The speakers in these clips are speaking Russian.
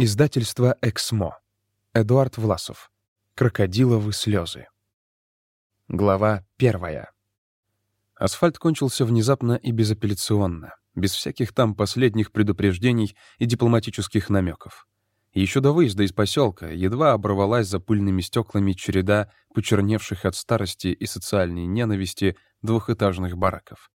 Издательство «Эксмо». Эдуард Власов. Крокодиловы слезы. Глава первая. Асфальт кончился внезапно и безапелляционно, без всяких там последних предупреждений и дипломатических намеков. Еще до выезда из поселка едва оборвалась за пыльными стеклами череда почерневших от старости и социальной ненависти двухэтажных бараков.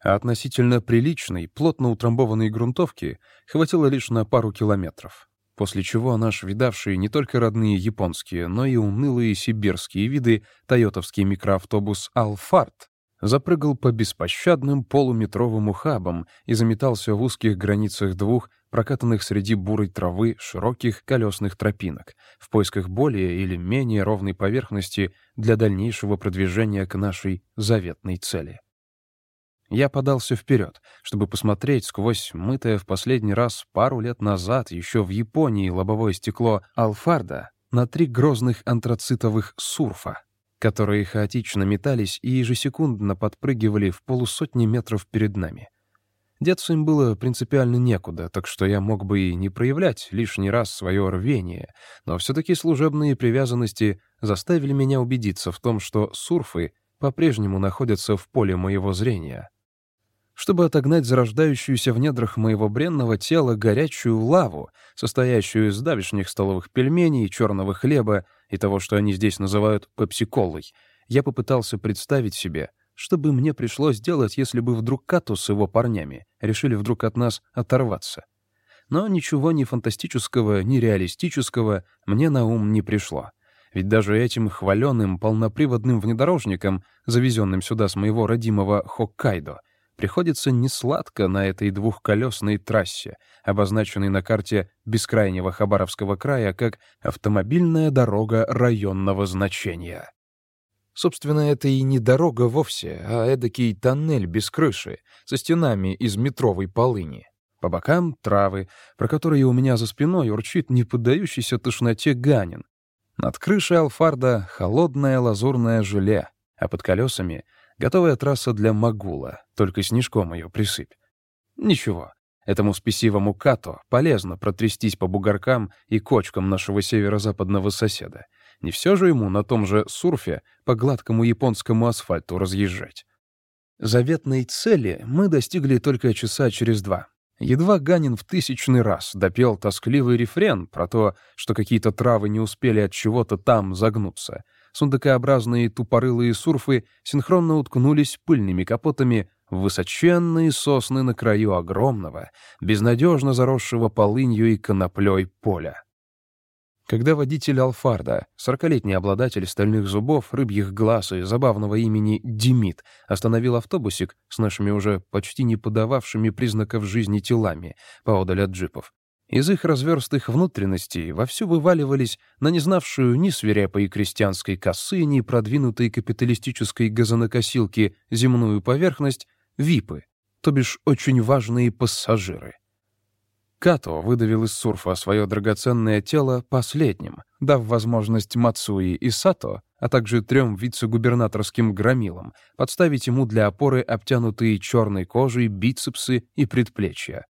А относительно приличной, плотно утрамбованной грунтовки хватило лишь на пару километров после чего наш видавший не только родные японские, но и унылые сибирские виды тойотовский микроавтобус «Алфард» запрыгал по беспощадным полуметровым ухабам и заметался в узких границах двух, прокатанных среди бурой травы, широких колесных тропинок, в поисках более или менее ровной поверхности для дальнейшего продвижения к нашей заветной цели. Я подался вперед, чтобы посмотреть сквозь мытое в последний раз пару лет назад еще в Японии лобовое стекло Алфарда на три грозных антрацитовых сурфа, которые хаотично метались и ежесекундно подпрыгивали в полусотни метров перед нами. Деться им было принципиально некуда, так что я мог бы и не проявлять лишний раз свое рвение, но все-таки служебные привязанности заставили меня убедиться в том, что сурфы по-прежнему находятся в поле моего зрения — чтобы отогнать зарождающуюся в недрах моего бренного тела горячую лаву, состоящую из давишних столовых пельменей, черного хлеба и того, что они здесь называют пепсиколой, я попытался представить себе, что бы мне пришлось делать, если бы вдруг Като с его парнями решили вдруг от нас оторваться. Но ничего ни фантастического, ни реалистического мне на ум не пришло. Ведь даже этим хваленым полноприводным внедорожником, завезенным сюда с моего родимого Хоккайдо, приходится несладко на этой двухколесной трассе, обозначенной на карте бескрайнего Хабаровского края как автомобильная дорога районного значения. Собственно, это и не дорога вовсе, а эдакий тоннель без крыши, со стенами из метровой полыни. По бокам — травы, про которые у меня за спиной урчит неподдающийся тошноте ганин. Над крышей Алфарда — холодное лазурное желе, а под колесами — Готовая трасса для Магула, только снежком ее присыпь. Ничего, этому спесивому Като полезно протрястись по бугоркам и кочкам нашего северо-западного соседа. Не все же ему на том же сурфе по гладкому японскому асфальту разъезжать. Заветной цели мы достигли только часа через два. Едва Ганин в тысячный раз допел тоскливый рефрен про то, что какие-то травы не успели от чего-то там загнуться — сундукообразные тупорылые сурфы синхронно уткнулись пыльными капотами в высоченные сосны на краю огромного, безнадежно заросшего полынью и коноплей поля. Когда водитель Алфарда, сорокалетний обладатель стальных зубов, рыбьих глаз и забавного имени Демид, остановил автобусик с нашими уже почти не подававшими признаков жизни телами поодаль от джипов, из их разверстых внутренностей вовсю вываливались на незнавшую ни свирепой крестьянской косы, ни продвинутой капиталистической газонокосилки земную поверхность випы, то бишь очень важные пассажиры. Като выдавил из сурфа свое драгоценное тело последним, дав возможность Мацуи и Сато, а также трем вице-губернаторским громилам, подставить ему для опоры обтянутые черной кожей бицепсы и предплечья.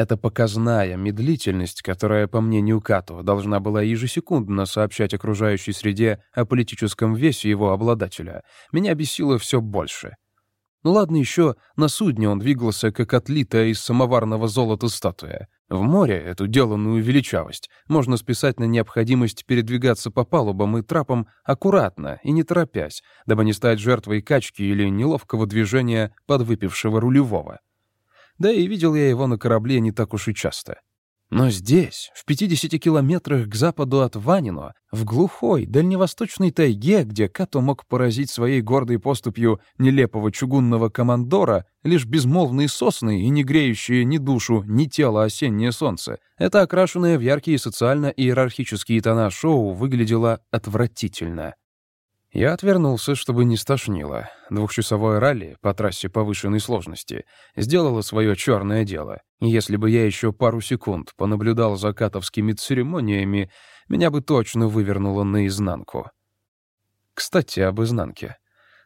Эта показная медлительность, которая, по мнению Като, должна была ежесекундно сообщать окружающей среде о политическом весе его обладателя, меня бесило все больше. Ну ладно еще, на судне он двигался, как отлитая из самоварного золота статуя. В море эту деланную величавость можно списать на необходимость передвигаться по палубам и трапам аккуратно и не торопясь, дабы не стать жертвой качки или неловкого движения подвыпившего рулевого. Да и видел я его на корабле не так уж и часто. Но здесь, в 50 километрах к западу от Ванино, в глухой, дальневосточной тайге, где Като мог поразить своей гордой поступью нелепого чугунного командора, лишь безмолвные сосны и не греющие ни душу, ни тело осеннее солнце, это окрашенное в яркие социально-иерархические тона шоу выглядело отвратительно. Я отвернулся, чтобы не стошнило. Двухчасовое ралли по трассе повышенной сложности сделало свое черное дело. И если бы я еще пару секунд понаблюдал за катовскими церемониями, меня бы точно вывернуло наизнанку. Кстати, об изнанке.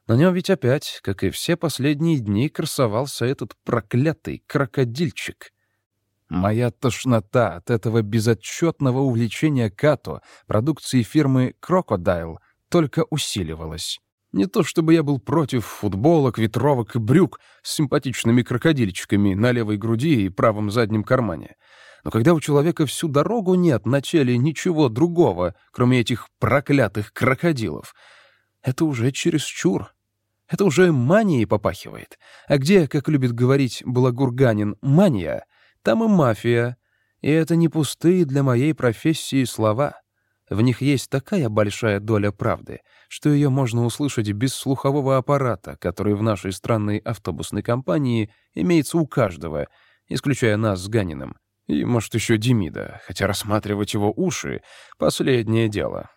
На нем ведь опять, как и все последние дни, красовался этот проклятый крокодильчик. Моя тошнота от этого безотчетного увлечения Като продукцией фирмы «Крокодайл» только усиливалась. Не то чтобы я был против футболок, ветровок и брюк с симпатичными крокодильчиками на левой груди и правом заднем кармане. Но когда у человека всю дорогу нет на теле ничего другого, кроме этих проклятых крокодилов, это уже чересчур. Это уже манией попахивает. А где, как любит говорить Благурганин, мания, там и мафия. И это не пустые для моей профессии слова. В них есть такая большая доля правды, что ее можно услышать без слухового аппарата, который в нашей странной автобусной компании имеется у каждого, исключая нас с Ганиным. И, может, еще Демида, хотя рассматривать его уши — последнее дело.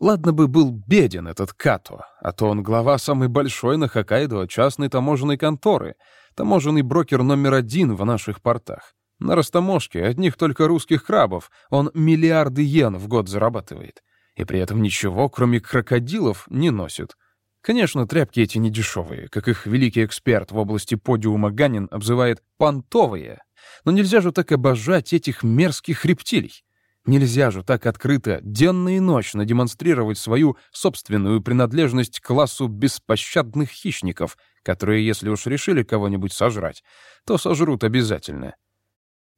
Ладно бы был беден этот Като, а то он глава самой большой на Хоккайдо частной таможенной конторы, таможенный брокер номер один в наших портах. На растаможке одних только русских крабов он миллиарды йен в год зарабатывает. И при этом ничего, кроме крокодилов, не носит. Конечно, тряпки эти не дешевые, как их великий эксперт в области подиума Ганин обзывает «понтовые». Но нельзя же так обожать этих мерзких рептилий. Нельзя же так открыто, денно и ночно демонстрировать свою собственную принадлежность к классу беспощадных хищников, которые, если уж решили кого-нибудь сожрать, то сожрут обязательно.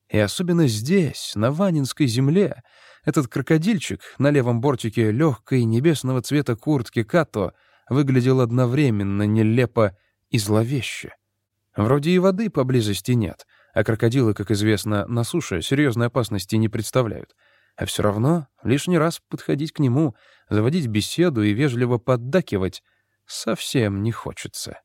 И особенно здесь, на Ванинской земле, этот крокодильчик на левом бортике легкой небесного цвета куртки Като выглядел одновременно нелепо и зловеще. Вроде и воды поблизости нет, а крокодилы, как известно, на суше серьезной опасности не представляют. А все равно лишний раз подходить к нему, заводить беседу и вежливо поддакивать совсем не хочется.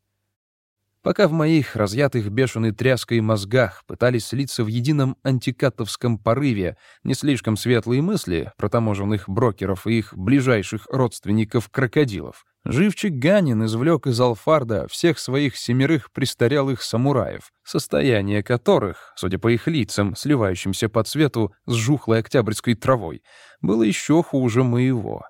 Пока в моих разъятых бешеной тряской мозгах пытались слиться в едином антикатовском порыве не слишком светлые мысли про таможенных брокеров и их ближайших родственников-крокодилов, живчик Ганин извлек из Алфарда всех своих семерых престарелых самураев, состояние которых, судя по их лицам, сливающимся по цвету с жухлой октябрьской травой, было еще хуже моего.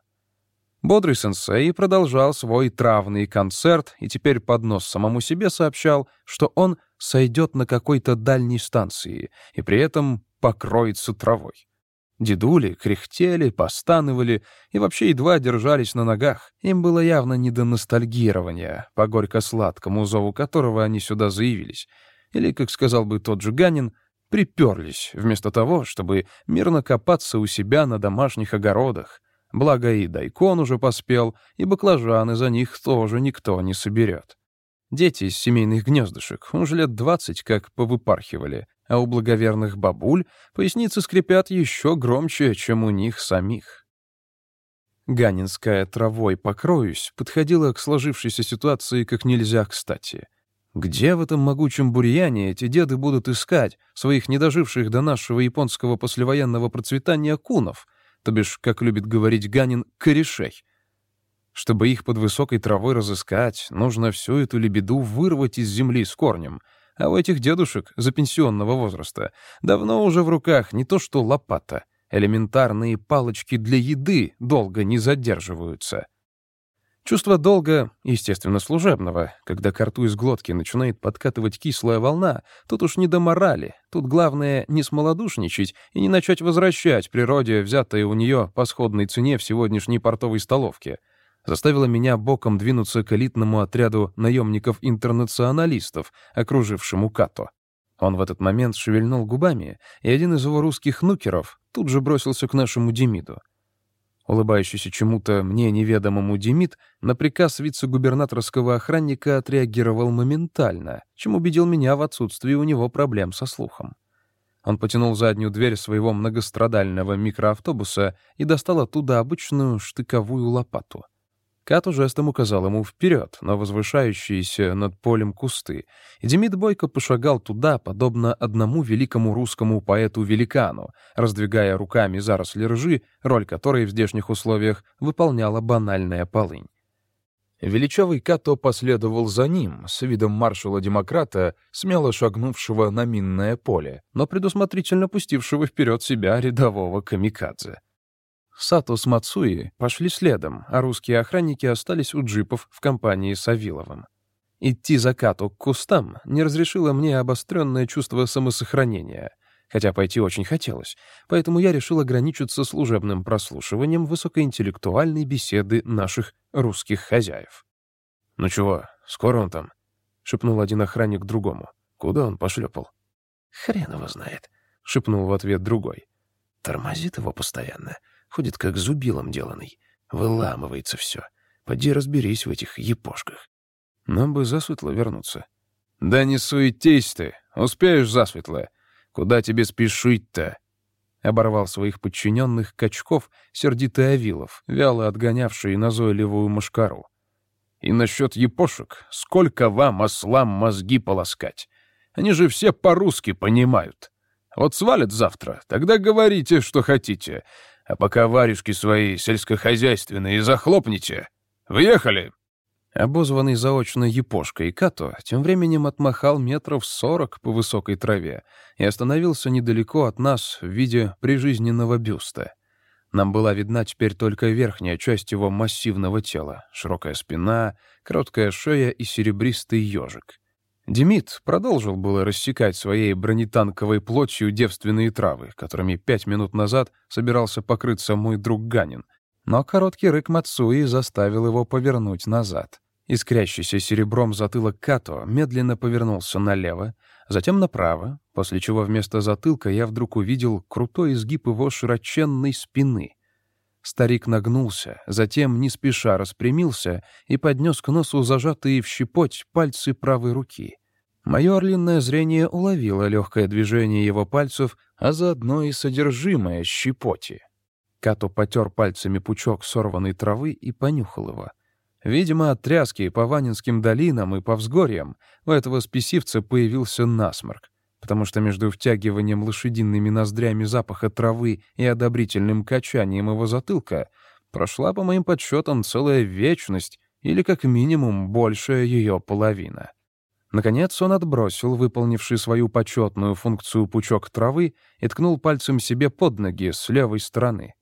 Бодрый сенсей продолжал свой травный концерт и теперь под нос самому себе сообщал, что он сойдет на какой-то дальней станции и при этом покроется травой. Дедули кряхтели, постанывали и вообще едва держались на ногах. Им было явно не до ностальгирования, по горько-сладкому зову которого они сюда заявились. Или, как сказал бы тот же Ганин, приперлись, вместо того, чтобы мирно копаться у себя на домашних огородах, Благо и дайкон уже поспел, и баклажаны за них тоже никто не соберет. Дети из семейных гнездышек уже лет двадцать как повыпархивали, а у благоверных бабуль поясницы скрипят еще громче, чем у них самих. Ганинская «травой покроюсь» подходила к сложившейся ситуации как нельзя кстати. Где в этом могучем бурьяне эти деды будут искать своих недоживших до нашего японского послевоенного процветания кунов, то бишь, как любит говорить Ганин, корешей. Чтобы их под высокой травой разыскать, нужно всю эту лебеду вырвать из земли с корнем. А у этих дедушек за пенсионного возраста давно уже в руках не то что лопата, элементарные палочки для еды долго не задерживаются. Чувство долга, естественно, служебного, когда к рту из глотки начинает подкатывать кислая волна, тут уж не до морали, тут главное не смолодушничать и не начать возвращать природе взятое у нее по сходной цене в сегодняшней портовой столовке. Заставило меня боком двинуться к элитному отряду наемников-интернационалистов, окружившему Като. Он в этот момент шевельнул губами, и один из его русских нукеров тут же бросился к нашему Демиду — Улыбающийся чему-то мне неведомому Демид на приказ вице-губернаторского охранника отреагировал моментально, чем убедил меня в отсутствии у него проблем со слухом. Он потянул заднюю дверь своего многострадального микроавтобуса и достал оттуда обычную штыковую лопату. Кату жестом указал ему вперед, на возвышающиеся над полем кусты, и Демид Бойко пошагал туда, подобно одному великому русскому поэту-великану, раздвигая руками заросли ржи, роль которой в здешних условиях выполняла банальная полынь. Величавый Като последовал за ним, с видом маршала-демократа, смело шагнувшего на минное поле, но предусмотрительно пустившего вперед себя рядового камикадзе. Сато с Мацуи пошли следом, а русские охранники остались у джипов в компании с Авиловым. Идти закату к кустам не разрешило мне обостренное чувство самосохранения, хотя пойти очень хотелось, поэтому я решил ограничиться служебным прослушиванием высокоинтеллектуальной беседы наших русских хозяев. «Ну чего, скоро он там?» — шепнул один охранник другому. «Куда он пошлепал?» «Хрен его знает», — шепнул в ответ другой. «Тормозит его постоянно, ходит как зубилом деланный, выламывается все. Поди разберись в этих епошках». «Нам бы засветло вернуться». «Да не суетись ты, успеешь засветло. Куда тебе спешить-то?» Оборвал своих подчиненных Качков, сердитый Авилов, вяло отгонявший назойливую мошкару. И насчет епошек, сколько вам, ослам, мозги полоскать? Они же все по-русски понимают. Вот свалят завтра, тогда говорите, что хотите. А пока варежки свои сельскохозяйственные захлопните. Въехали!» Обозванный заочно Япошкой Като тем временем отмахал метров сорок по высокой траве и остановился недалеко от нас в виде прижизненного бюста. Нам была видна теперь только верхняя часть его массивного тела, широкая спина, короткая шея и серебристый ежик. Демид продолжил было рассекать своей бронетанковой плотью девственные травы, которыми пять минут назад собирался покрыться мой друг Ганин, но короткий рык Мацуи заставил его повернуть назад. Искрящийся серебром затылок Като медленно повернулся налево, затем направо, после чего вместо затылка я вдруг увидел крутой изгиб его широченной спины. Старик нагнулся, затем не спеша распрямился и поднес к носу зажатые в щепоть пальцы правой руки. Мое орлиное зрение уловило легкое движение его пальцев, а заодно и содержимое щепоти. Като потер пальцами пучок сорванной травы и понюхал его — Видимо, от тряски по Ванинским долинам и по взгорьям у этого спесивца появился насморк, потому что между втягиванием лошадиными ноздрями запаха травы и одобрительным качанием его затылка прошла, по моим подсчетам, целая вечность или, как минимум, большая ее половина. Наконец он отбросил выполнивший свою почетную функцию пучок травы и ткнул пальцем себе под ноги с левой стороны.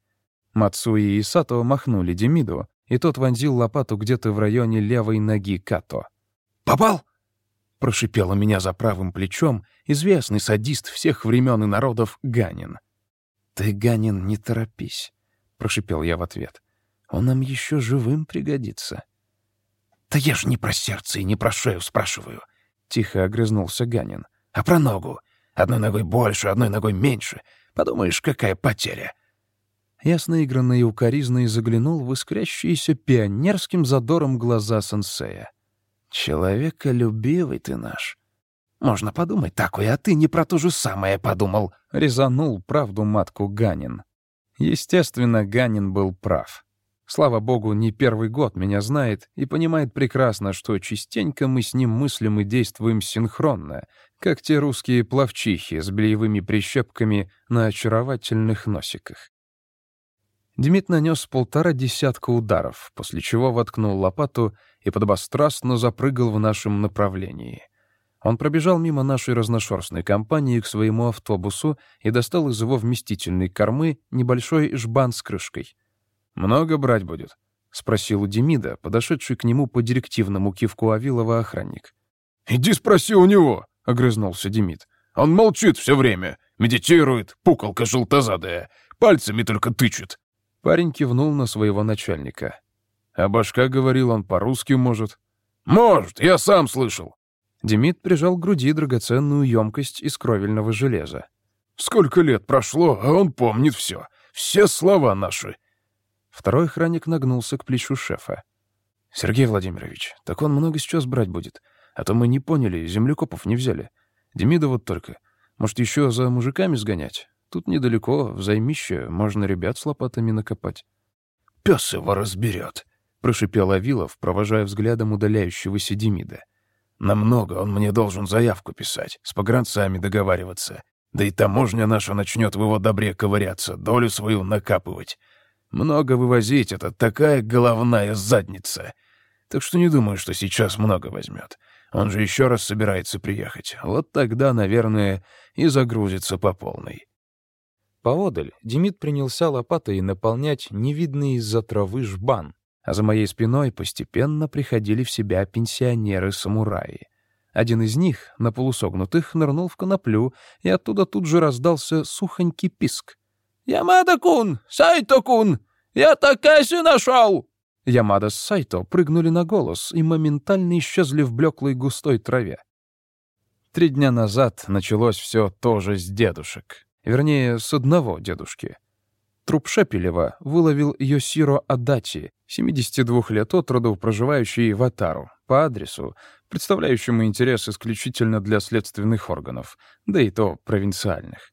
Мацуи и Сато махнули Демиду, и тот вонзил лопату где-то в районе левой ноги Като. «Попал?» — прошипел у меня за правым плечом известный садист всех времен и народов Ганин. «Ты, Ганин, не торопись», — прошипел я в ответ. «Он нам еще живым пригодится». «Да я же не про сердце и не про шею спрашиваю», — тихо огрызнулся Ганин. «А про ногу. Одной ногой больше, одной ногой меньше. Подумаешь, какая потеря. Я с наигранной укоризной заглянул в искрящиеся пионерским задором глаза сенсея. «Человеколюбивый ты наш. Можно подумать такое, а ты не про то же самое подумал», — резанул правду матку Ганин. Естественно, Ганин был прав. Слава богу, не первый год меня знает и понимает прекрасно, что частенько мы с ним мыслим и действуем синхронно, как те русские плавчихи с блеевыми прищепками на очаровательных носиках. Демид нанес полтора десятка ударов, после чего воткнул лопату и подобострастно запрыгал в нашем направлении. Он пробежал мимо нашей разношерстной компании к своему автобусу и достал из его вместительной кормы небольшой жбан с крышкой. «Много брать будет?» — спросил у Демида, подошедший к нему по директивному кивку Авилова охранник. «Иди спроси у него!» — огрызнулся Демид. «Он молчит все время, медитирует, пукалка желтозадая, пальцами только тычет. Парень кивнул на своего начальника. «А башка, говорил, он по-русски может». «Может, я сам слышал». Демид прижал к груди драгоценную емкость из кровельного железа. «Сколько лет прошло, а он помнит все. Все слова наши». Второй охранник нагнулся к плечу шефа. «Сергей Владимирович, так он много сейчас брать будет. А то мы не поняли, землекопов не взяли. Демида вот только. Может, еще за мужиками сгонять? Тут недалеко, в займище, можно ребят с лопатами накопать. «Пес его разберет», — прошипел Авилов, провожая взглядом удаляющегося Демида. «Намного он мне должен заявку писать, с погранцами договариваться. Да и таможня наша начнет в его добре ковыряться, долю свою накапывать. Много вывозить — это такая головная задница. Так что не думаю, что сейчас много возьмет. Он же еще раз собирается приехать. Вот тогда, наверное, и загрузится по полной. Поодаль Демид принялся лопатой наполнять невидный из-за травы жбан, а за моей спиной постепенно приходили в себя пенсионеры-самураи. Один из них, на полусогнутых, нырнул в коноплю, и оттуда тут же раздался сухонький писк. «Ямада-кун! Сайто-кун! Я Такаси нашел!» Ямада с Сайто прыгнули на голос и моментально исчезли в блеклой густой траве. Три дня назад началось все тоже с дедушек. Вернее, с одного дедушки. Труп Шепелева выловил Йосиро Адати, 72 лет от роду, проживающий в Атару, по адресу, представляющему интерес исключительно для следственных органов, да и то провинциальных.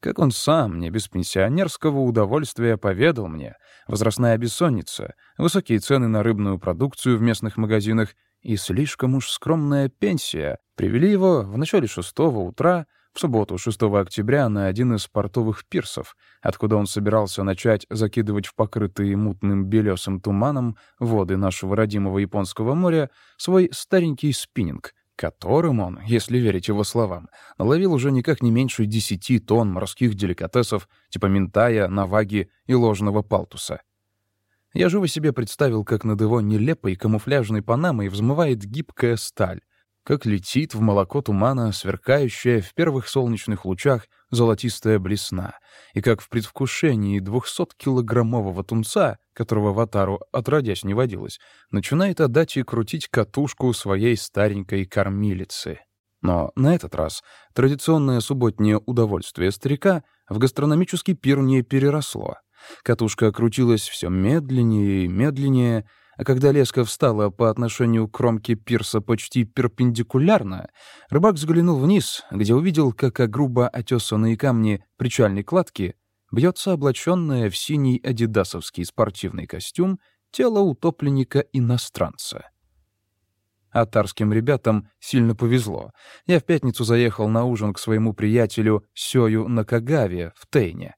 Как он сам, не без пенсионерского удовольствия, поведал мне, возрастная бессонница, высокие цены на рыбную продукцию в местных магазинах и слишком уж скромная пенсия привели его в начале шестого утра в субботу 6 октября на один из портовых пирсов, откуда он собирался начать закидывать в покрытые мутным белесым туманом воды нашего родимого Японского моря свой старенький спиннинг, которым он, если верить его словам, наловил уже никак не меньше десяти тонн морских деликатесов типа ментая, наваги и ложного палтуса. Я живо себе представил, как над его нелепой камуфляжной панамой взмывает гибкая сталь, как летит в молоко тумана сверкающая в первых солнечных лучах золотистая блесна, и как в предвкушении двухсоткилограммового тунца, которого в Атару отродясь не водилось, начинает отдать и крутить катушку своей старенькой кормилицы. Но на этот раз традиционное субботнее удовольствие старика в гастрономический пир не переросло. Катушка крутилась все медленнее и медленнее, а когда леска встала по отношению к кромке пирса почти перпендикулярно, рыбак взглянул вниз, где увидел, как о грубо отесанные камни причальной кладки бьется облаченное в синий адидасовский спортивный костюм тело утопленника-иностранца. Атарским ребятам сильно повезло. Я в пятницу заехал на ужин к своему приятелю Сёю Накагаве в Тейне.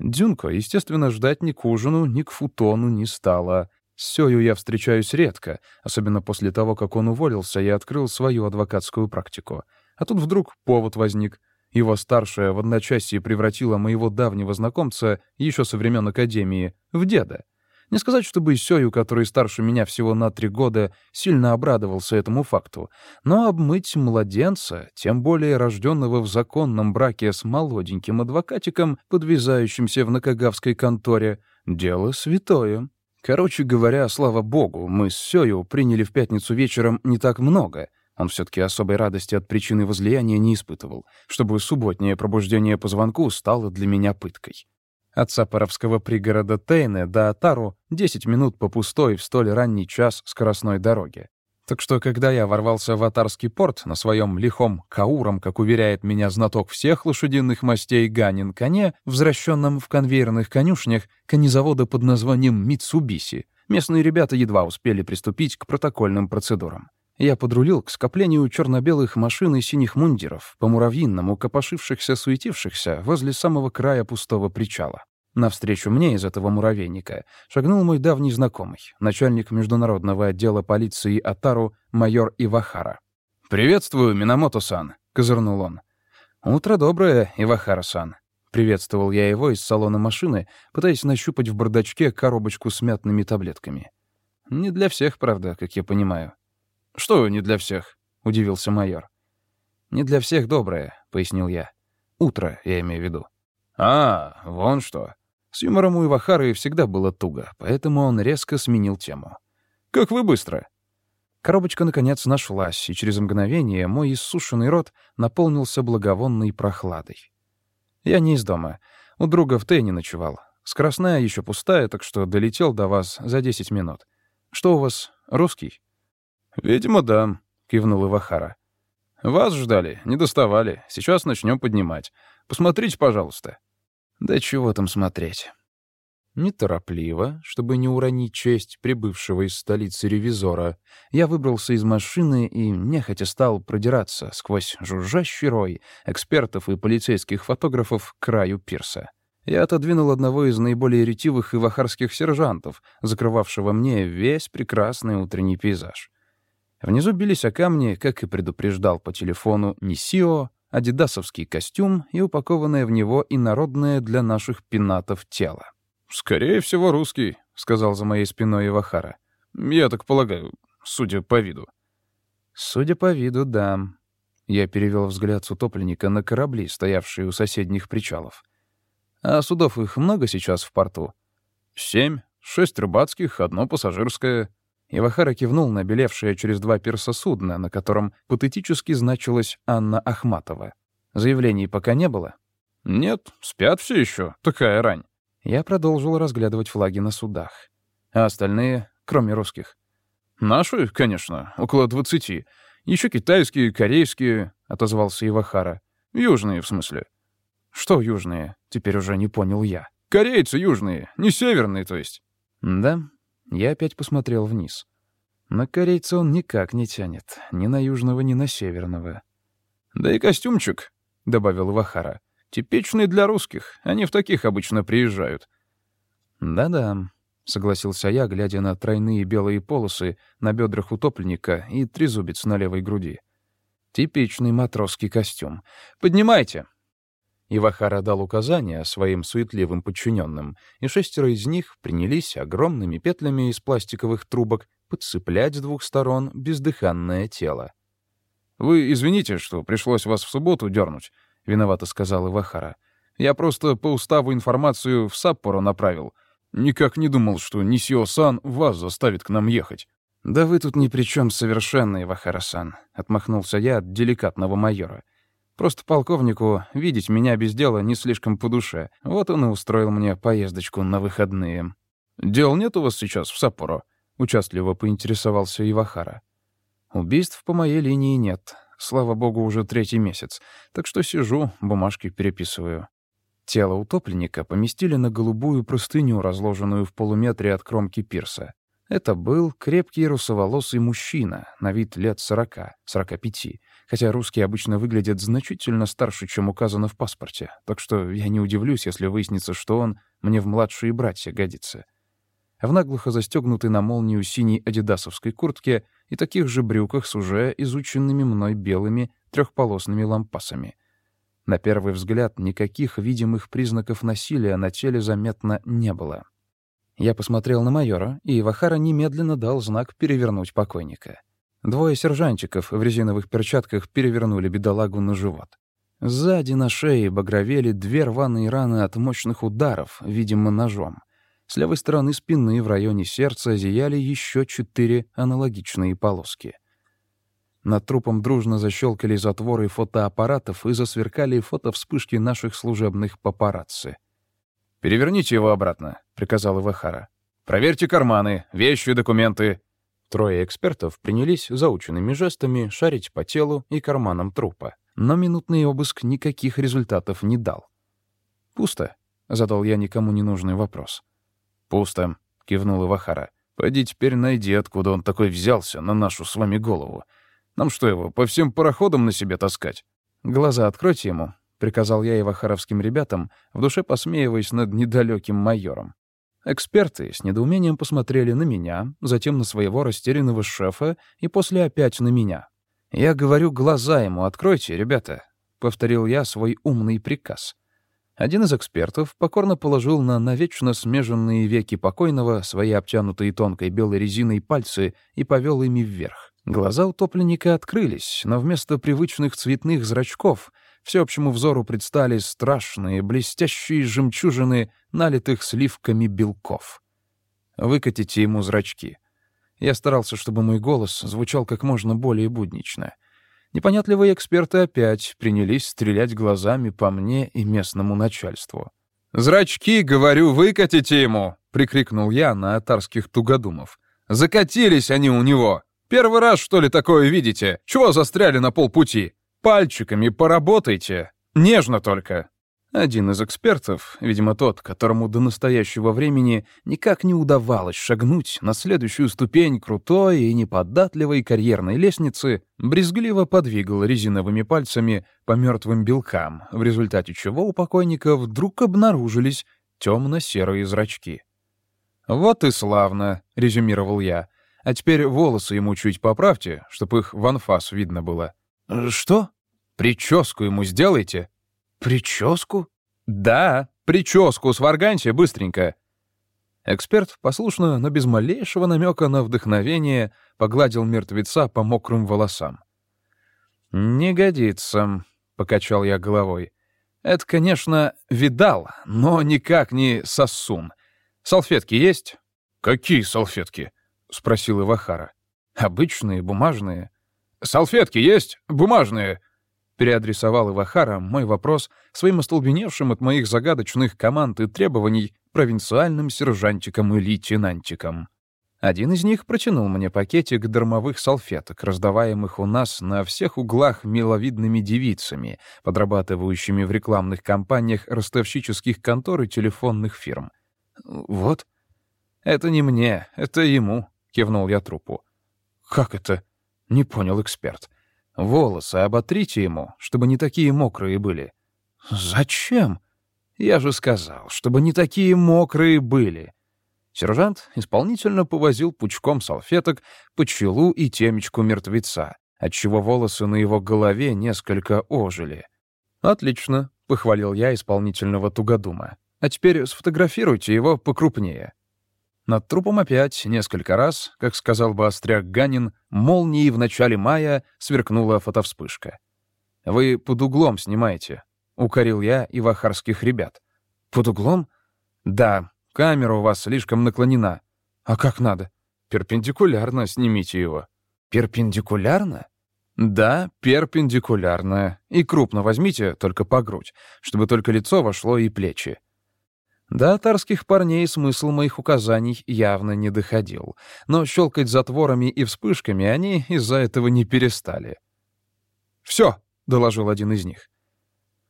Дюнко, естественно, ждать ни к ужину, ни к футону не стала. С Сёю я встречаюсь редко, особенно после того, как он уволился и открыл свою адвокатскую практику. А тут вдруг повод возник. Его старшая в одночасье превратила моего давнего знакомца, еще со времен Академии, в деда. Не сказать, чтобы Сёю, который старше меня всего на три года, сильно обрадовался этому факту, но обмыть младенца, тем более рожденного в законном браке с молоденьким адвокатиком, подвязающимся в накагавской конторе, дело святое. Короче говоря, слава богу, мы с Сёю приняли в пятницу вечером не так много. Он все-таки особой радости от причины возлияния не испытывал, чтобы субботнее пробуждение по звонку стало для меня пыткой. От сапоровского пригорода Тейне до Атару 10 минут по пустой в столь ранний час скоростной дороги. Так что, когда я ворвался в Атарский порт на своем лихом кауром, как уверяет меня знаток всех лошадиных мастей Ганин коне, возвращенном в конвейерных конюшнях конезавода под названием «Митсубиси», местные ребята едва успели приступить к протокольным процедурам. Я подрулил к скоплению черно-белых машин и синих мундиров, по-муравьинному копошившихся-суетившихся возле самого края пустого причала. Навстречу мне из этого муравейника шагнул мой давний знакомый, начальник международного отдела полиции Атару майор Ивахара. «Приветствую, Минамото-сан», — козырнул он. «Утро доброе, Ивахара-сан», — приветствовал я его из салона машины, пытаясь нащупать в бардачке коробочку с мятными таблетками. «Не для всех, правда, как я понимаю». «Что не для всех?» — удивился майор. «Не для всех доброе», — пояснил я. «Утро, я имею в виду». «А, вон что», с юмором у Ивахары всегда было туго, поэтому он резко сменил тему. «Как вы быстро!» Коробочка, наконец, нашлась, и через мгновение мой иссушенный рот наполнился благовонной прохладой. Я не из дома. У друга в Тейне ночевал. Скоростная еще пустая, так что долетел до вас за 10 минут. Что у вас, русский? «Видимо, да», — кивнул Ивахара. «Вас ждали, не доставали. Сейчас начнем поднимать. Посмотрите, пожалуйста». Да чего там смотреть? Неторопливо, чтобы не уронить честь прибывшего из столицы ревизора, я выбрался из машины и нехотя стал продираться сквозь жужжащий рой экспертов и полицейских фотографов к краю пирса. Я отодвинул одного из наиболее ретивых ивахарских сержантов, закрывавшего мне весь прекрасный утренний пейзаж. Внизу бились о камни, как и предупреждал по телефону Нисио, адидасовский костюм и упакованное в него инородное для наших пенатов тело. «Скорее всего, русский», — сказал за моей спиной Ивахара. «Я так полагаю, судя по виду». Судя по виду, да. Я перевел взгляд с утопленника на корабли, стоявшие у соседних причалов. А судов их много сейчас в порту? Семь. Шесть рыбацких, одно пассажирское. Ивахара кивнул на белевшее через два пирса судно, на котором патетически значилась Анна Ахматова. Заявлений пока не было? Нет, спят все еще. Такая рань. Я продолжил разглядывать флаги на судах. А остальные, кроме русских? Наши, конечно, около двадцати. Еще китайские, корейские, — отозвался Ивахара. Южные, в смысле. Что южные? Теперь уже не понял я. Корейцы южные, не северные, то есть. Да, я опять посмотрел вниз. На корейца он никак не тянет. Ни на южного, ни на северного. «Да и костюмчик», — добавил Вахара. «Типичный для русских. Они в таких обычно приезжают». «Да-да», — согласился я, глядя на тройные белые полосы на бедрах утопленника и трезубец на левой груди. «Типичный матросский костюм. Поднимайте!» Ивахара дал указания своим суетливым подчиненным, и шестеро из них принялись огромными петлями из пластиковых трубок подцеплять с двух сторон бездыханное тело. «Вы извините, что пришлось вас в субботу дернуть», — виновато сказал Ивахара. «Я просто по уставу информацию в Саппоро направил. Никак не думал, что Нисио-сан вас заставит к нам ехать». «Да вы тут ни при чем совершенно, Ивахара-сан», — отмахнулся я от деликатного майора. Просто полковнику видеть меня без дела не слишком по душе. Вот он и устроил мне поездочку на выходные. «Дел нет у вас сейчас в Саппоро?» — участливо поинтересовался Ивахара. «Убийств по моей линии нет. Слава богу, уже третий месяц. Так что сижу, бумажки переписываю». Тело утопленника поместили на голубую простыню, разложенную в полуметре от кромки пирса. Это был крепкий русоволосый мужчина, на вид лет сорока, сорока пяти, хотя русские обычно выглядят значительно старше, чем указано в паспорте, так что я не удивлюсь, если выяснится, что он мне в младшие братья годится. В наглухо застегнутой на молнию синей адидасовской куртке и таких же брюках с уже изученными мной белыми трехполосными лампасами. На первый взгляд никаких видимых признаков насилия на теле заметно не было. Я посмотрел на майора, и Ивахара немедленно дал знак перевернуть покойника. Двое сержантиков в резиновых перчатках перевернули бедолагу на живот. Сзади на шее багровели две рваные раны от мощных ударов, видимо, ножом. С левой стороны спины в районе сердца зияли еще четыре аналогичные полоски. Над трупом дружно защелкали затворы фотоаппаратов и засверкали фотовспышки наших служебных папарацци — «Переверните его обратно», — приказал Ивахара. «Проверьте карманы, вещи, и документы». Трое экспертов принялись заученными жестами шарить по телу и карманам трупа. Но минутный обыск никаких результатов не дал. «Пусто», — задал я никому не нужный вопрос. «Пусто», — кивнул Ивахара. «Пойди теперь найди, откуда он такой взялся на нашу с вами голову. Нам что его, по всем пароходам на себе таскать?» «Глаза откройте ему», приказал я ивахаровским ребятам, в душе посмеиваясь над недалеким майором. Эксперты с недоумением посмотрели на меня, затем на своего растерянного шефа и после опять на меня. «Я говорю, глаза ему откройте, ребята», — повторил я свой умный приказ. Один из экспертов покорно положил на навечно смеженные веки покойного свои обтянутые тонкой белой резиной пальцы и повел ими вверх. Глаза утопленника открылись, но вместо привычных цветных зрачков всеобщему взору предстали страшные, блестящие жемчужины, налитых сливками белков. Выкатите ему зрачки. Я старался, чтобы мой голос звучал как можно более буднично. Непонятливые эксперты опять принялись стрелять глазами по мне и местному начальству. «Зрачки, говорю, выкатите ему!» — прикрикнул я на атарских тугодумов. «Закатились они у него! Первый раз, что ли, такое видите? Чего застряли на полпути? Пальчиками поработайте. Нежно только. Один из экспертов, видимо тот, которому до настоящего времени никак не удавалось шагнуть на следующую ступень крутой и неподатливой карьерной лестницы, брезгливо подвигал резиновыми пальцами по мертвым белкам, в результате чего у покойника вдруг обнаружились темно-серые зрачки. «Вот и славно», — резюмировал я. «А теперь волосы ему чуть поправьте, чтобы их в анфас видно было». «Что?» «Прическу ему сделайте». «Прическу?» «Да, прическу сварганьте быстренько». Эксперт послушно, но без малейшего намека на вдохновение, погладил мертвеца по мокрым волосам. «Не годится», — покачал я головой. «Это, конечно, видал, но никак не сосун. Салфетки есть?» «Какие салфетки?» — спросил Ивахара. «Обычные, бумажные». «Салфетки есть? Бумажные?» Переадресовал Ивахара мой вопрос своим остолбеневшим от моих загадочных команд и требований провинциальным сержантикам и лейтенантикам. Один из них протянул мне пакетик дармовых салфеток, раздаваемых у нас на всех углах миловидными девицами, подрабатывающими в рекламных кампаниях ростовщических контор и телефонных фирм. «Вот». «Это не мне, это ему», — кивнул я трупу. «Как это?» — не понял эксперт. «Волосы оботрите ему, чтобы не такие мокрые были». «Зачем?» «Я же сказал, чтобы не такие мокрые были». Сержант исполнительно повозил пучком салфеток по челу и темечку мертвеца, отчего волосы на его голове несколько ожили. «Отлично», — похвалил я исполнительного тугодума. «А теперь сфотографируйте его покрупнее». Над трупом опять несколько раз, как сказал бы остряк Ганин, молнией в начале мая сверкнула фотовспышка. «Вы под углом снимаете», — укорил я и вахарских ребят. «Под углом?» «Да, Камера у вас слишком наклонена. А как надо? Перпендикулярно снимите его. Перпендикулярно? Да, перпендикулярно. И крупно возьмите, только по грудь, чтобы только лицо вошло и плечи. До татарских парней смысл моих указаний явно не доходил, но щелкать затворами и вспышками они из-за этого не перестали. «Все», — доложил один из них.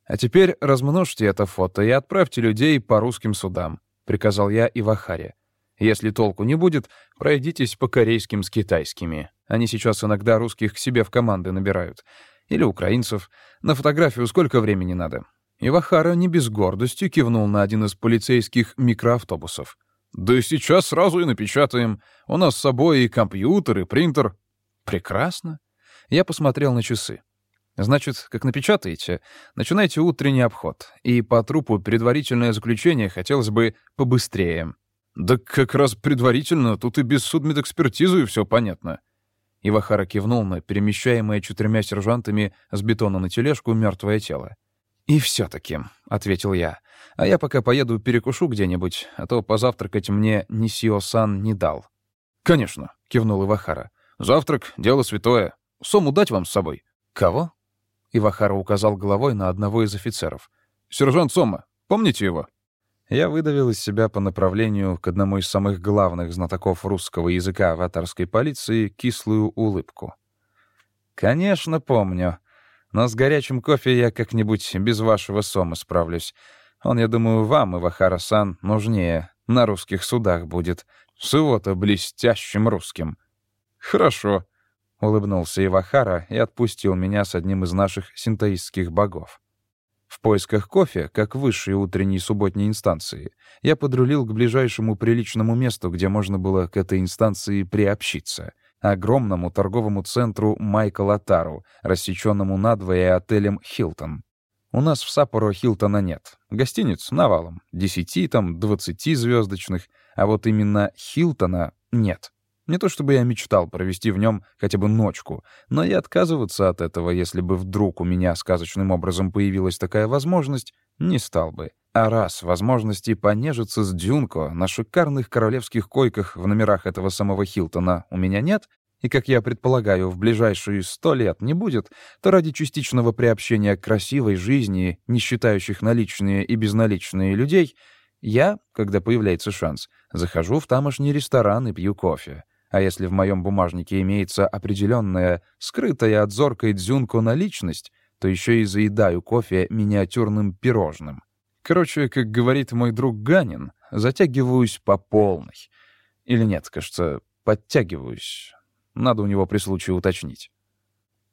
«А теперь размножьте это фото и отправьте людей по русским судам. — приказал я Ивахаре. «Если толку не будет, пройдитесь по корейским с китайскими. Они сейчас иногда русских к себе в команды набирают. Или украинцев. На фотографию сколько времени надо?» Ивахара не без гордости кивнул на один из полицейских микроавтобусов. «Да сейчас сразу и напечатаем. У нас с собой и компьютер, и принтер». «Прекрасно». Я посмотрел на часы. Значит, как напечатаете, начинайте утренний обход. И по трупу предварительное заключение хотелось бы побыстрее. Да как раз предварительно, тут и без судмедэкспертизы все понятно. Ивахара кивнул на перемещаемое четырьмя сержантами с бетона на тележку мертвое тело. «И все-таки», — ответил я, — «а я пока поеду перекушу где-нибудь, а то позавтракать мне Нисио-сан не дал». «Конечно», — кивнул Ивахара. «Завтрак — дело святое. Сому дать вам с собой». «Кого?» Ивахара указал головой на одного из офицеров. «Сержант Сома, помните его?» Я выдавил из себя по направлению к одному из самых главных знатоков русского языка аватарской полиции кислую улыбку. «Конечно, помню. Но с горячим кофе я как-нибудь без вашего Сома справлюсь. Он, я думаю, вам, Ивахара-сан, нужнее. На русских судах будет. С его-то блестящим русским». «Хорошо», Улыбнулся Ивахара и отпустил меня с одним из наших синтоистских богов. В поисках кофе, как высшей утренней субботней инстанции, я подрулил к ближайшему приличному месту, где можно было к этой инстанции приобщиться — огромному торговому центру Майкл Атару, рассеченному надвое отелем «Хилтон». У нас в Саппоро Хилтона нет. Гостиниц навалом, десяти, там, двадцати звездочных, а вот именно Хилтона нет. Не то чтобы я мечтал провести в нем хотя бы ночку, но и отказываться от этого, если бы вдруг у меня сказочным образом появилась такая возможность, не стал бы. А раз возможности понежиться с Дюнко на шикарных королевских койках в номерах этого самого Хилтона у меня нет, и, как я предполагаю, в ближайшие сто лет не будет, то ради частичного приобщения к красивой жизни, не считающих наличные и безналичные людей, я, когда появляется шанс, захожу в тамошний ресторан и пью кофе. А если в моем бумажнике имеется определенная, скрытая от зоркой дзюнко наличность, то еще и заедаю кофе миниатюрным пирожным. Короче, как говорит мой друг Ганин, затягиваюсь по полной. Или нет, кажется, подтягиваюсь. Надо у него при случае уточнить.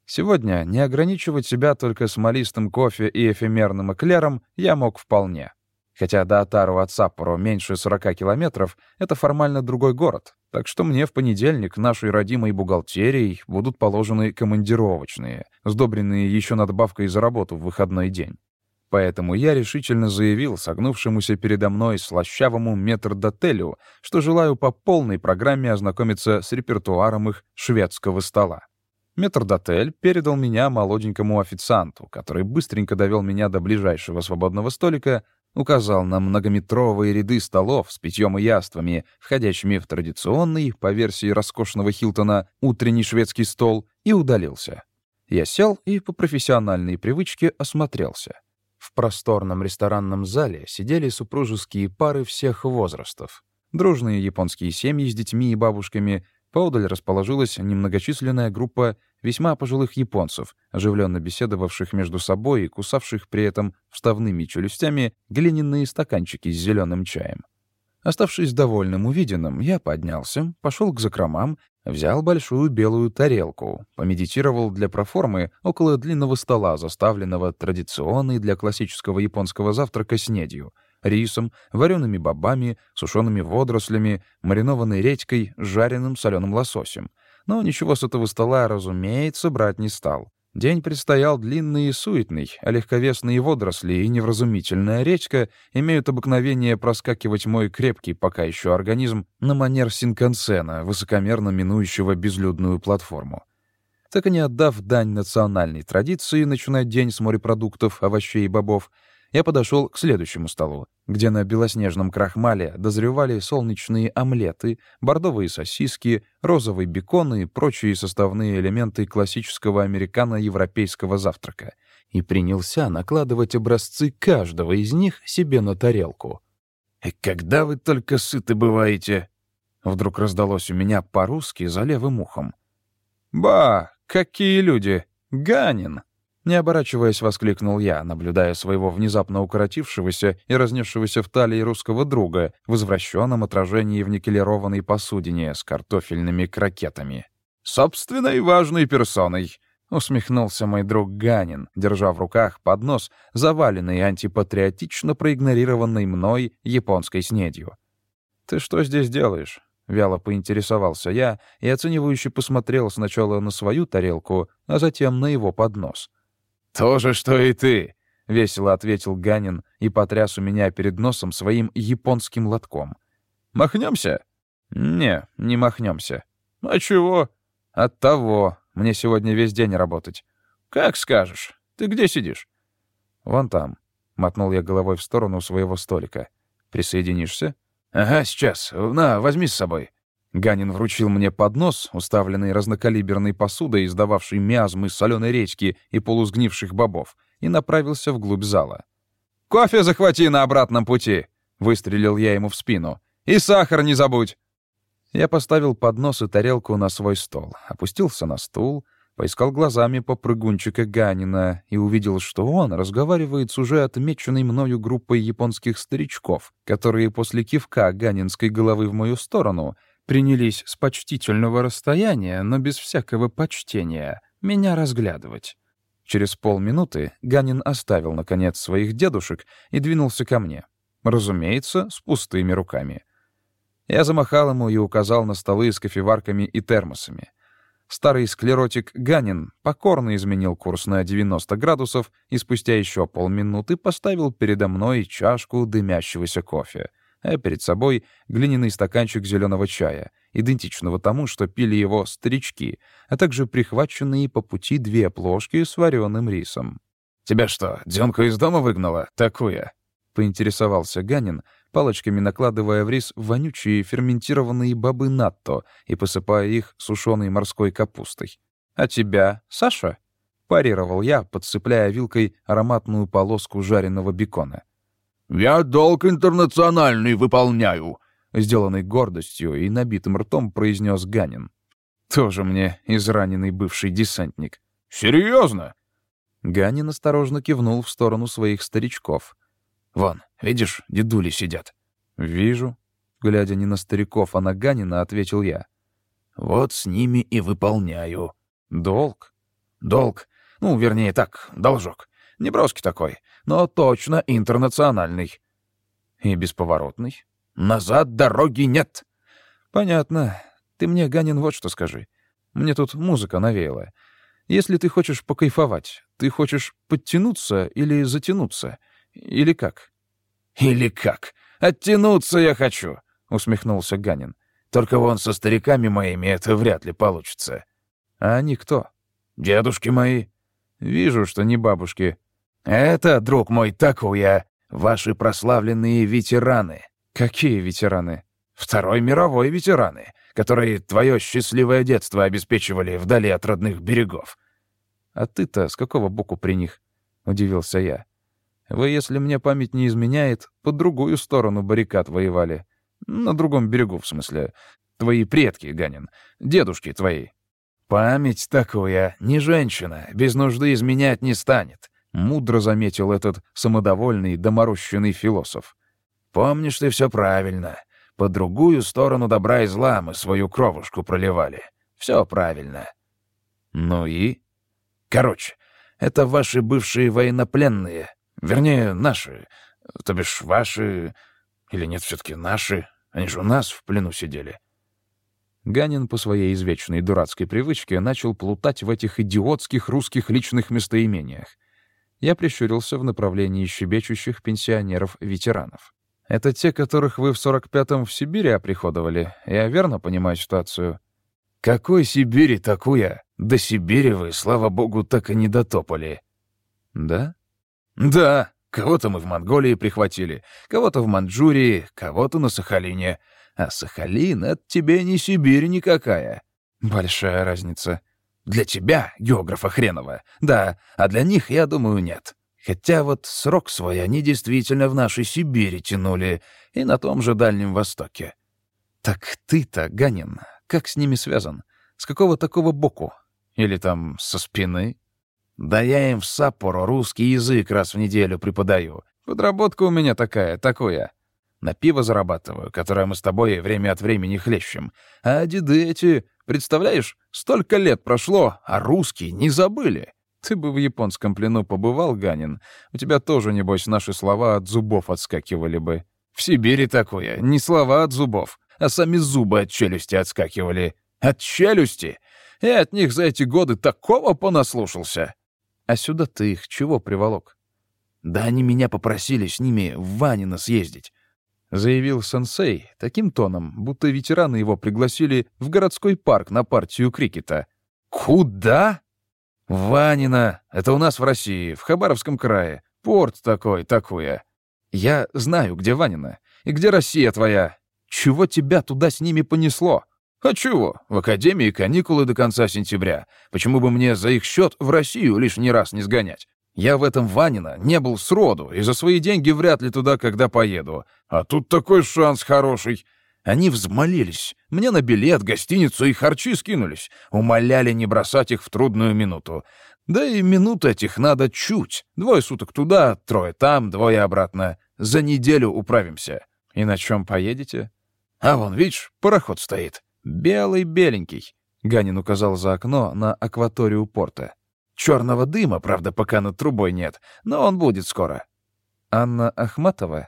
Сегодня не ограничивать себя только смолистым кофе и эфемерным эклером я мог вполне. Хотя до Атару от Саппоро меньше 40 километров — это формально другой город, так что мне в понедельник нашей родимой бухгалтерией будут положены командировочные, сдобренные еще надбавкой за работу в выходной день. Поэтому я решительно заявил согнувшемуся передо мной слащавому метрдотелю, что желаю по полной программе ознакомиться с репертуаром их шведского стола. Метрдотель передал меня молоденькому официанту, который быстренько довел меня до ближайшего свободного столика, указал на многометровые ряды столов с питьем и яствами, входящими в традиционный, по версии роскошного Хилтона, утренний шведский стол, и удалился. Я сел и по профессиональной привычке осмотрелся. В просторном ресторанном зале сидели супружеские пары всех возрастов. Дружные японские семьи с детьми и бабушками. Поодаль расположилась немногочисленная группа весьма пожилых японцев, оживленно беседовавших между собой и кусавших при этом вставными челюстями глиняные стаканчики с зеленым чаем. Оставшись довольным увиденным, я поднялся, пошел к закромам, взял большую белую тарелку, помедитировал для проформы около длинного стола, заставленного традиционной для классического японского завтрака снедью — рисом, вареными бобами, сушеными водорослями, маринованной редькой, жареным соленым лососем. Но ничего с этого стола, разумеется, брать не стал. День предстоял длинный и суетный, а легковесные водоросли и невразумительная речка имеют обыкновение проскакивать мой крепкий пока еще организм на манер синкансена, высокомерно минующего безлюдную платформу. Так и не отдав дань национальной традиции начинать день с морепродуктов, овощей и бобов, я подошел к следующему столу, где на белоснежном крахмале дозревали солнечные омлеты, бордовые сосиски, розовый бекон и прочие составные элементы классического американо-европейского завтрака, и принялся накладывать образцы каждого из них себе на тарелку. «И когда вы только сыты бываете?» Вдруг раздалось у меня по-русски за левым ухом. «Ба, какие люди! Ганин!» Не оборачиваясь, воскликнул я, наблюдая своего внезапно укоротившегося и разнесшегося в талии русского друга в извращенном отражении в никелированной посудине с картофельными крокетами. «Собственной важной персоной!» — усмехнулся мой друг Ганин, держа в руках поднос, заваленный антипатриотично проигнорированной мной японской снедью. «Ты что здесь делаешь?» — вяло поинтересовался я и оценивающе посмотрел сначала на свою тарелку, а затем на его поднос — «То же, что и ты», — весело ответил Ганин и потряс у меня перед носом своим японским лотком. «Махнемся?» «Не, не махнемся». «А чего?» «От того. Мне сегодня весь день работать». «Как скажешь. Ты где сидишь?» «Вон там», — мотнул я головой в сторону своего столика. «Присоединишься?» «Ага, сейчас. На, возьми с собой». Ганин вручил мне поднос, уставленный разнокалиберной посудой, издававшей миазмы соленой редьки и полусгнивших бобов, и направился вглубь зала. «Кофе захвати на обратном пути!» — выстрелил я ему в спину. «И сахар не забудь!» Я поставил поднос и тарелку на свой стол, опустился на стул, поискал глазами попрыгунчика Ганина и увидел, что он разговаривает с уже отмеченной мною группой японских старичков, которые после кивка ганинской головы в мою сторону — принялись с почтительного расстояния, но без всякого почтения, меня разглядывать. Через полминуты Ганин оставил, наконец, своих дедушек и двинулся ко мне. Разумеется, с пустыми руками. Я замахал ему и указал на столы с кофеварками и термосами. Старый склеротик Ганин покорно изменил курс на 90 градусов и спустя еще полминуты поставил передо мной чашку дымящегося кофе — а перед собой глиняный стаканчик зеленого чая, идентичного тому, что пили его старички, а также прихваченные по пути две плошки с вареным рисом. «Тебя что, Дёнка из дома выгнала? Такое?» — поинтересовался Ганин, палочками накладывая в рис вонючие ферментированные бобы натто и посыпая их сушеной морской капустой. «А тебя, Саша?» — парировал я, подцепляя вилкой ароматную полоску жареного бекона. «Я долг интернациональный выполняю», — сделанный гордостью и набитым ртом произнес Ганин. «Тоже мне израненный бывший десантник». «Серьезно?» Ганин осторожно кивнул в сторону своих старичков. «Вон, видишь, дедули сидят». «Вижу». Глядя не на стариков, а на Ганина, ответил я. «Вот с ними и выполняю». «Долг?» «Долг. Ну, вернее так, должок. Неброский такой но точно интернациональный. И бесповоротный. Назад дороги нет. Понятно. Ты мне, Ганин, вот что скажи. Мне тут музыка навеяла. Если ты хочешь покайфовать, ты хочешь подтянуться или затянуться? Или как?» «Или как? Оттянуться я хочу!» — усмехнулся Ганин. «Только вон со стариками моими это вряд ли получится». «А они кто?» «Дедушки мои». «Вижу, что не бабушки». «Это, друг мой, такуя, ваши прославленные ветераны». «Какие ветераны?» «Второй мировой ветераны, которые твое счастливое детство обеспечивали вдали от родных берегов». «А ты-то с какого боку при них?» — удивился я. «Вы, если мне память не изменяет, по другую сторону баррикад воевали. На другом берегу, в смысле. Твои предки, Ганин. Дедушки твои». «Память такая, не женщина, без нужды изменять не станет», — мудро заметил этот самодовольный, доморощенный философ. «Помнишь ты все правильно. По другую сторону добра и зла мы свою кровушку проливали. Все правильно». «Ну и?» «Короче, это ваши бывшие военнопленные. Вернее, наши. То бишь ваши... Или нет, все-таки наши. Они же у нас в плену сидели». Ганин по своей извечной дурацкой привычке начал плутать в этих идиотских русских личных местоимениях. Я прищурился в направлении щебечущих пенсионеров-ветеранов. «Это те, которых вы в 45-м в Сибири оприходовали? Я верно понимаю ситуацию?» «Какой Сибири такую? До Сибири вы, слава богу, так и не дотопали». «Да?» «Да. Кого-то мы в Монголии прихватили, кого-то в Манчжурии, кого-то на Сахалине. А Сахалин — это тебе не Сибирь никакая. Большая разница. Для тебя, географа хренова, да, а для них, я думаю, нет. Хотя вот срок свой они действительно в нашей Сибири тянули и на том же Дальнем Востоке. Так ты-то, Ганин, как с ними связан? С какого такого боку? Или там со спины? Да я им в Саппоро русский язык раз в неделю преподаю. Подработка у меня такая, такое. На пиво зарабатываю, которое мы с тобой время от времени хлещем. А деды эти, представляешь, столько лет прошло, а русские не забыли. Ты бы в японском плену побывал, Ганин. У тебя тоже, небось, наши слова от зубов отскакивали бы. В Сибири такое, не слова от зубов, а сами зубы от челюсти отскакивали. От челюсти? И от них за эти годы такого понаслушался. А сюда ты их чего приволок? Да они меня попросили с ними в Ванино съездить. — заявил сенсей таким тоном, будто ветераны его пригласили в городской парк на партию крикета. «Куда?» «Ванина. Это у нас в России, в Хабаровском крае. Порт такой, такое. Я знаю, где Ванина. И где Россия твоя. Чего тебя туда с ними понесло?» «А чего? В академии каникулы до конца сентября. Почему бы мне за их счет в Россию лишний раз не сгонять? Я в этом Ванина не был сроду, и за свои деньги вряд ли туда, когда поеду. А тут такой шанс хороший. Они взмолились. Мне на билет, гостиницу и харчи скинулись. Умоляли не бросать их в трудную минуту. Да и минут этих надо чуть. Двое суток туда, трое там, двое обратно. За неделю управимся. И на чем поедете? А вон, видишь, пароход стоит. Белый-беленький. Ганин указал за окно на акваторию порта. Черного дыма, правда, пока над трубой нет, но он будет скоро. Анна Ахматова?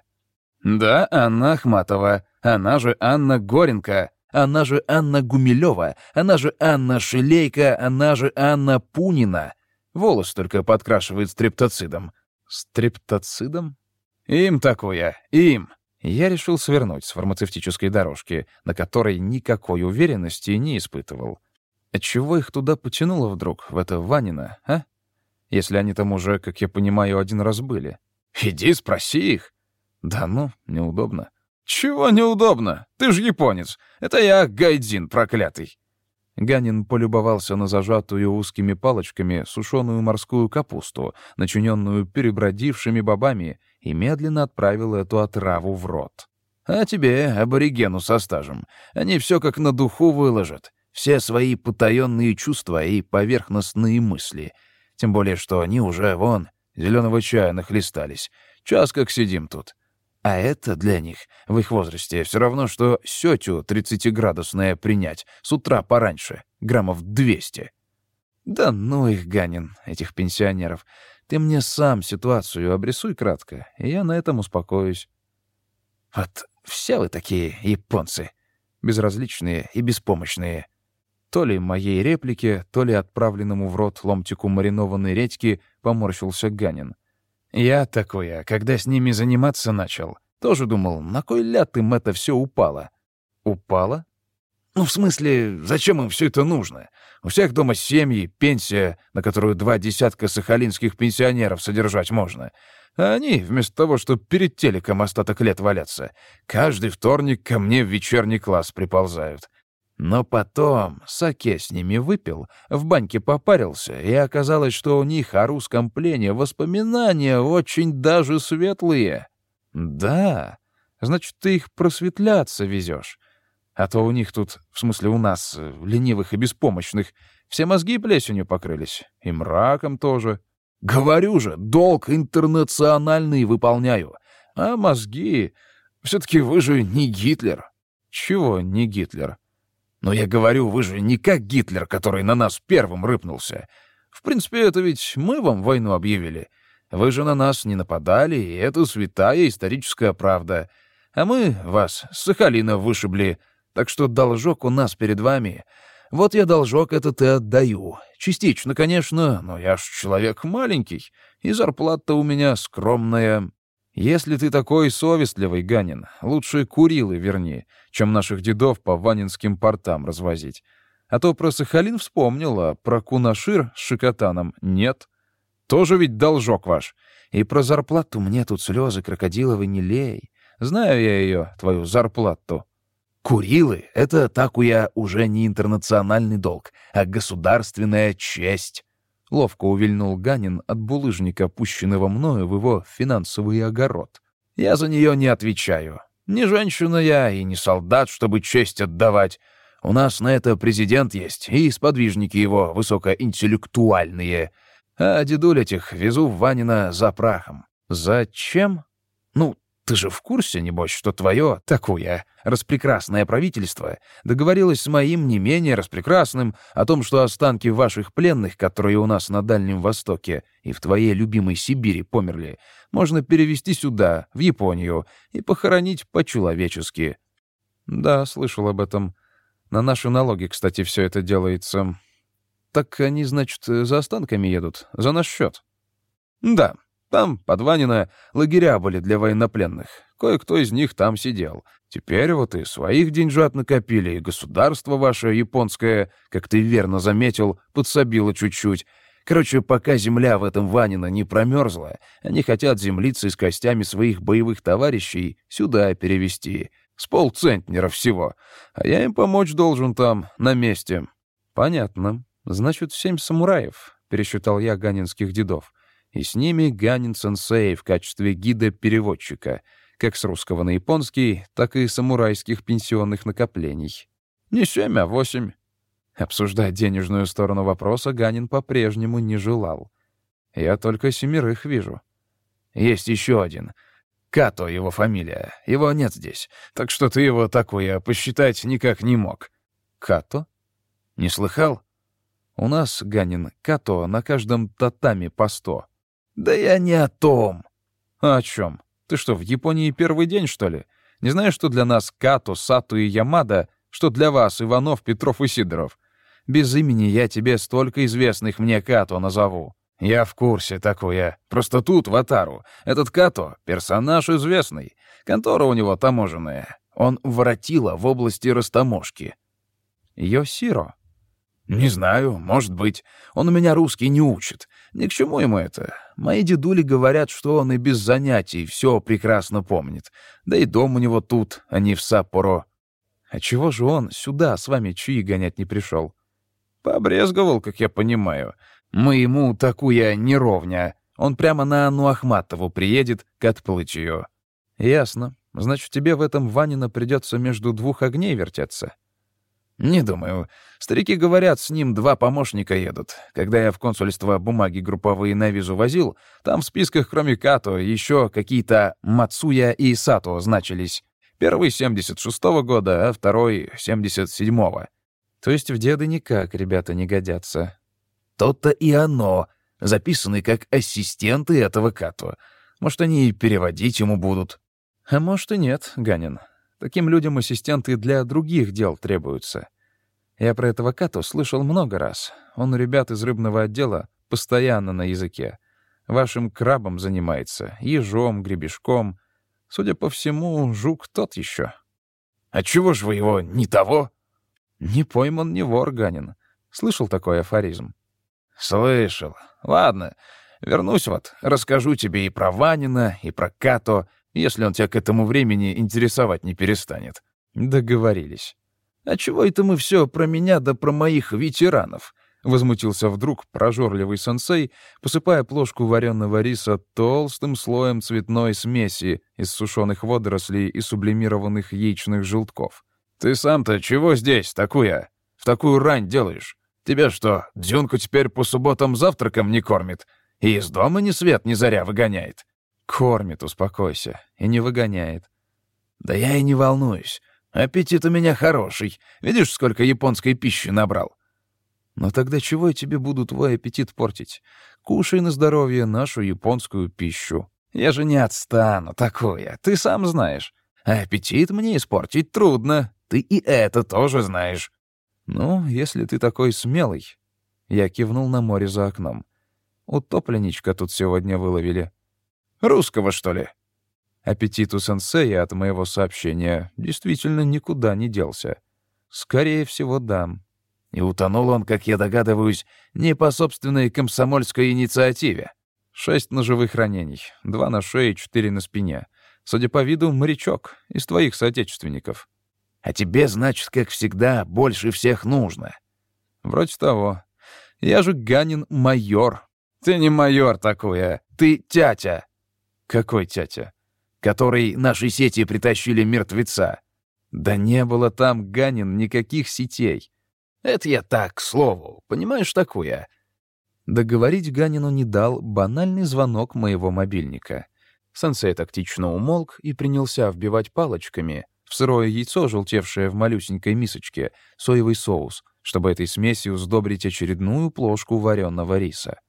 Да, Анна Ахматова. Она же Анна Горенко. Она же Анна Гумилева. Она же Анна Шилейка. Она же Анна Пунина. Волос только подкрашивает стрептоцидом. Стрептоцидом? Им такое, им. Я решил свернуть с фармацевтической дорожки, на которой никакой уверенности не испытывал. Отчего их туда потянуло вдруг, в это Ванина, а? Если они там уже, как я понимаю, один раз были. Иди спроси их. Да ну, неудобно. Чего неудобно? Ты же японец. Это я гайдзин проклятый. Ганин полюбовался на зажатую узкими палочками сушеную морскую капусту, начиненную перебродившими бобами, и медленно отправил эту отраву в рот. «А тебе, аборигену со стажем, они все как на духу выложат все свои потаенные чувства и поверхностные мысли. Тем более, что они уже, вон, зеленого чая нахлестались. Час как сидим тут. А это для них, в их возрасте, все равно, что сетю 30-градусное принять с утра пораньше, граммов 200. Да ну их, Ганин, этих пенсионеров. Ты мне сам ситуацию обрисуй кратко, и я на этом успокоюсь. Вот все вы такие японцы, безразличные и беспомощные. То ли моей реплике, то ли отправленному в рот ломтику маринованной редьки поморщился Ганин. Я такое, когда с ними заниматься начал, тоже думал, на кой ляд им это все упало. Упало? Ну, в смысле, зачем им все это нужно? У всех дома семьи, пенсия, на которую два десятка сахалинских пенсионеров содержать можно. А они, вместо того, чтобы перед телеком остаток лет валяться, каждый вторник ко мне в вечерний класс приползают. Но потом Саке с ними выпил, в баньке попарился, и оказалось, что у них о русском плене воспоминания очень даже светлые. Да, значит, ты их просветляться везешь. А то у них тут, в смысле у нас, э, ленивых и беспомощных, все мозги плесенью покрылись. И мраком тоже. Говорю же, долг интернациональный выполняю. А мозги... Все-таки вы же не Гитлер. Чего не Гитлер? Но я говорю, вы же не как Гитлер, который на нас первым рыпнулся. В принципе, это ведь мы вам войну объявили. Вы же на нас не нападали, и это святая историческая правда. А мы вас с Сахалина вышибли, так что должок у нас перед вами. Вот я должок этот и отдаю. Частично, конечно, но я ж человек маленький, и зарплата у меня скромная. Если ты такой совестливый, Ганин, лучше Курилы верни, чем наших дедов по ванинским портам развозить. А то про Сахалин вспомнил, а про Кунашир с Шикотаном нет. Тоже ведь должок ваш. И про зарплату мне тут слезы крокодиловы не лей. Знаю я ее, твою зарплату. Курилы — это, так у я, уже не интернациональный долг, а государственная честь. Ловко увильнул Ганин от булыжника, пущенного мною в его финансовый огород. Я за нее не отвечаю. Не женщина я и не солдат, чтобы честь отдавать. У нас на это президент есть, и сподвижники его высокоинтеллектуальные. А дедуль этих везу в Ванина за прахом. Зачем? Ну, ты же в курсе, небось, что твое, такое, распрекрасное правительство договорилось с моим не менее распрекрасным о том, что останки ваших пленных, которые у нас на Дальнем Востоке и в твоей любимой Сибири померли, можно перевести сюда, в Японию, и похоронить по-человечески. Да, слышал об этом. На наши налоги, кстати, все это делается. Так они, значит, за останками едут, за наш счет. Да, там, под Ванина, лагеря были для военнопленных. Кое-кто из них там сидел. Теперь вот и своих деньжат накопили, и государство ваше японское, как ты верно заметил, подсобило чуть-чуть. Короче, пока земля в этом Ванина не промерзла, они хотят землицы с костями своих боевых товарищей сюда перевести. С полцентнера всего. А я им помочь должен там, на месте. Понятно. Значит, семь самураев, пересчитал я ганинских дедов и с ними Ганин-сенсей в качестве гида-переводчика, как с русского на японский, так и самурайских пенсионных накоплений. Не семь, а восемь. Обсуждать денежную сторону вопроса Ганин по-прежнему не желал. Я только семерых вижу. Есть еще один. Като его фамилия. Его нет здесь. Так что ты его такое посчитать никак не мог. Като? Не слыхал? У нас, Ганин, Като на каждом татами по сто. «Да я не о том». «А о чем? Ты что, в Японии первый день, что ли? Не знаешь, что для нас Като, Сату и Ямада, что для вас Иванов, Петров и Сидоров? Без имени я тебе столько известных мне Като назову». «Я в курсе такое. Просто тут, в Атару, этот Като — персонаж известный. Контора у него таможенная. Он воротила в области растаможки». «Йосиро?» «Не знаю, может быть. Он у меня русский не учит. Ни к чему ему это. Мои дедули говорят, что он и без занятий все прекрасно помнит. Да и дом у него тут, а не в Саппоро. А чего же он сюда с вами чьи гонять не пришел? Побрезговал, как я понимаю. Мы ему такую неровня. Он прямо на Анну Ахматову приедет к отплытию. Ясно. Значит, тебе в этом Ванина придется между двух огней вертеться. «Не думаю. Старики говорят, с ним два помощника едут. Когда я в консульство бумаги групповые на визу возил, там в списках, кроме Като, еще какие-то Мацуя и Сато значились. Первый — 76-го года, а второй — 77-го. То есть в деды никак ребята не годятся. То-то и оно. Записаны как ассистенты этого Като. Может, они и переводить ему будут. А может и нет, Ганин. Таким людям ассистенты для других дел требуются. Я про этого Като слышал много раз. Он у ребят из рыбного отдела постоянно на языке. Вашим крабом занимается, ежом, гребешком. Судя по всему, жук тот еще. А чего ж вы его не того? Не пойман, не вор, Ганин. Слышал такой афоризм? Слышал. Ладно, вернусь вот, расскажу тебе и про Ванина, и про Като, если он тебя к этому времени интересовать не перестанет. Договорились. «А чего это мы все про меня да про моих ветеранов?» — возмутился вдруг прожорливый сенсей, посыпая плошку вареного риса толстым слоем цветной смеси из сушеных водорослей и сублимированных яичных желтков. «Ты сам-то чего здесь, такуя? В такую рань делаешь? Тебя что, Дзюнку теперь по субботам завтраком не кормит? И из дома ни свет ни заря выгоняет?» «Кормит, успокойся, и не выгоняет». «Да я и не волнуюсь. Аппетит у меня хороший. Видишь, сколько японской пищи набрал? Но тогда чего я тебе буду твой аппетит портить? Кушай на здоровье нашу японскую пищу. Я же не отстану, такое. Ты сам знаешь. А аппетит мне испортить трудно. Ты и это тоже знаешь. Ну, если ты такой смелый. Я кивнул на море за окном. Утопленничка тут сегодня выловили. Русского, что ли? Аппетит у сенсея от моего сообщения действительно никуда не делся. Скорее всего, да. И утонул он, как я догадываюсь, не по собственной комсомольской инициативе. Шесть ножевых ранений, два на шее, четыре на спине. Судя по виду, морячок из твоих соотечественников. А тебе, значит, как всегда, больше всех нужно. Вроде того. Я же Ганин майор. Ты не майор такой, а ты тятя. Какой тятя? который нашей сети притащили мертвеца. Да не было там, Ганин, никаких сетей. Это я так, к слову, понимаешь такое? Договорить Ганину не дал банальный звонок моего мобильника. Сенсей тактично умолк и принялся вбивать палочками в сырое яйцо, желтевшее в малюсенькой мисочке, соевый соус, чтобы этой смесью сдобрить очередную плошку вареного риса.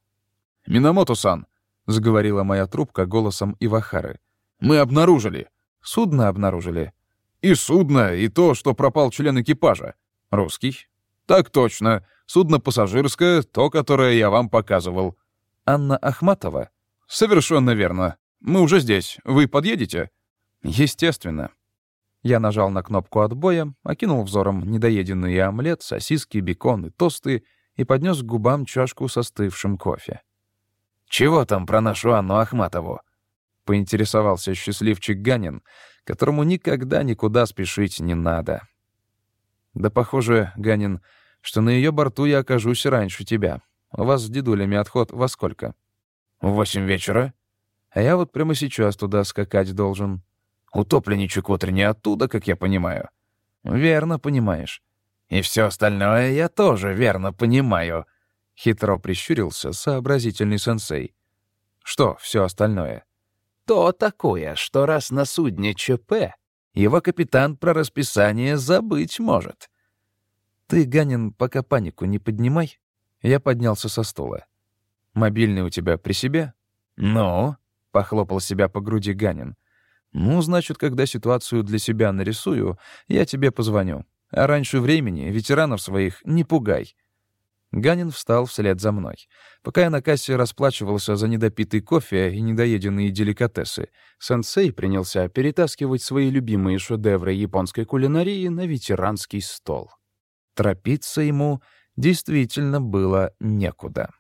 «Минамото-сан», — заговорила моя трубка голосом Ивахары, — мы обнаружили. Судно обнаружили. И судно, и то, что пропал член экипажа. Русский? Так точно. Судно пассажирское, то, которое я вам показывал. Анна Ахматова? Совершенно верно. Мы уже здесь. Вы подъедете? Естественно. Я нажал на кнопку отбоя, окинул взором недоеденный омлет, сосиски, бекон и тосты и поднес к губам чашку со остывшим кофе. «Чего там про нашу Анну Ахматову?» — поинтересовался счастливчик Ганин, которому никогда никуда спешить не надо. «Да похоже, Ганин, что на ее борту я окажусь раньше тебя. У вас с дедулями отход во сколько?» «В восемь вечера». «А я вот прямо сейчас туда скакать должен». «Утопленничек вот оттуда, как я понимаю». «Верно понимаешь». «И все остальное я тоже верно понимаю», — хитро прищурился сообразительный сенсей. «Что все остальное?» то такое, что раз на судне ЧП, его капитан про расписание забыть может. Ты, Ганин, пока панику не поднимай. Я поднялся со стула. Мобильный у тебя при себе? Ну? Похлопал себя по груди Ганин. Ну, значит, когда ситуацию для себя нарисую, я тебе позвоню. А раньше времени ветеранов своих не пугай. Ганин встал вслед за мной. Пока я на кассе расплачивался за недопитый кофе и недоеденные деликатесы, сенсей принялся перетаскивать свои любимые шедевры японской кулинарии на ветеранский стол. Торопиться ему действительно было некуда.